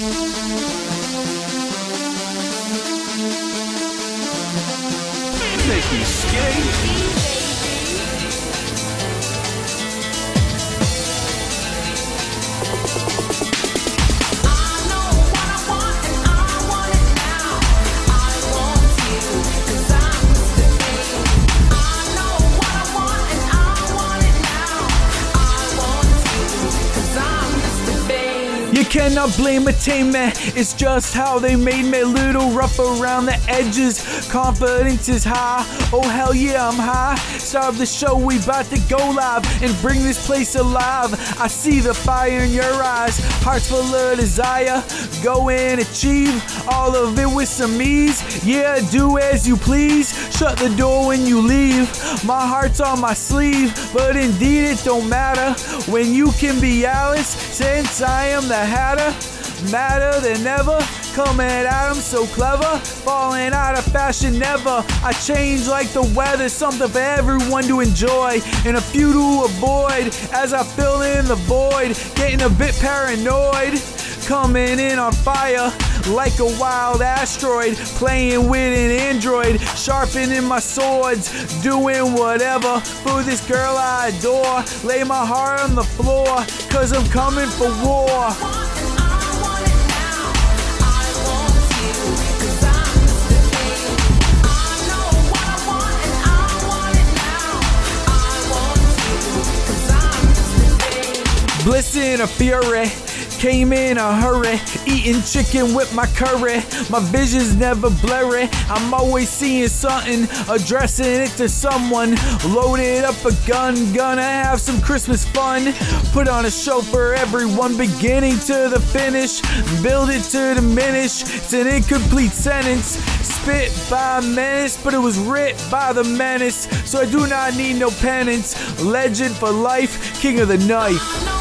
Me skate. You cannot blame a team, man, it's just how they made me. Little rough around the edges, confidence is high. Oh hell yeah, I'm high. Start the show, we bout to go live and bring this place alive. I see the fire in your eyes, hearts full of desire. Go and achieve all of it with some ease. Yeah, do as you please. Shut the door when you leave. My heart's on my sleeve, but indeed it don't matter when you can be Alice. Since I am the hatter, madder than ever. Coming at so clever, falling out of fashion never. I change like the weather, something for everyone to enjoy and a few to avoid. As I fill in the void, getting a bit paranoid. Coming in on fire like a wild asteroid, playing with an android, sharpening my swords, doing whatever for this girl I adore. Lay my heart on the floor, cause I'm coming for war. Bliss in a fury. Came in a hurry, eating chicken with my curry. My vision's never blurry. I'm always seeing something, addressing it to someone. Loaded up a gun, gonna have some Christmas fun. Put on a show for everyone, beginning to the finish. Build it to diminish. It's an incomplete sentence. Spit by menace, but it was writ by the menace. So I do not need no penance. Legend for life, king of the knife.